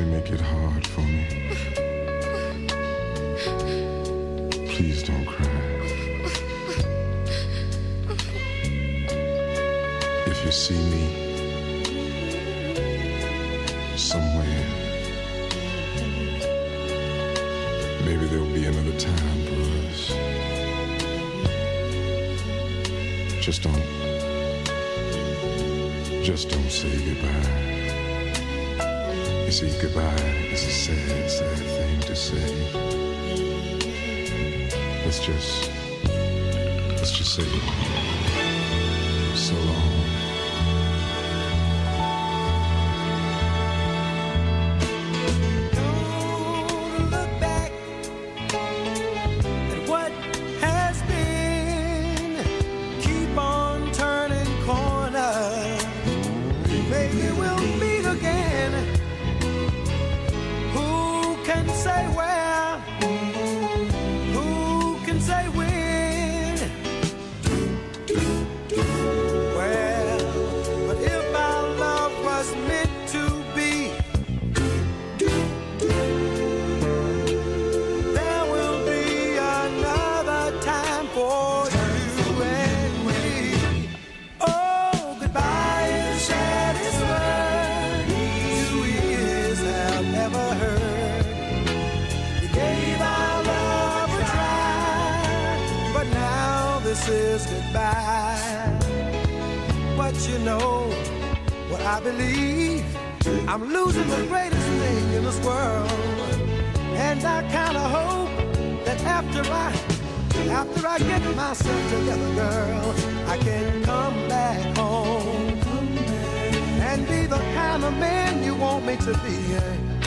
Only make it hard for me. Please don't cry. If you see me somewhere, maybe there'll be another time for us. Just don't, just don't say goodbye. You see, goodbye is a sad, sad thing to say. Let's just, let's just say so long. Don't look say where? But you know what I believe. I'm losing the greatest thing in this world. And I kinda hope that after I, after I get myself together, girl, I can come back home and be the kind of man you want me to be.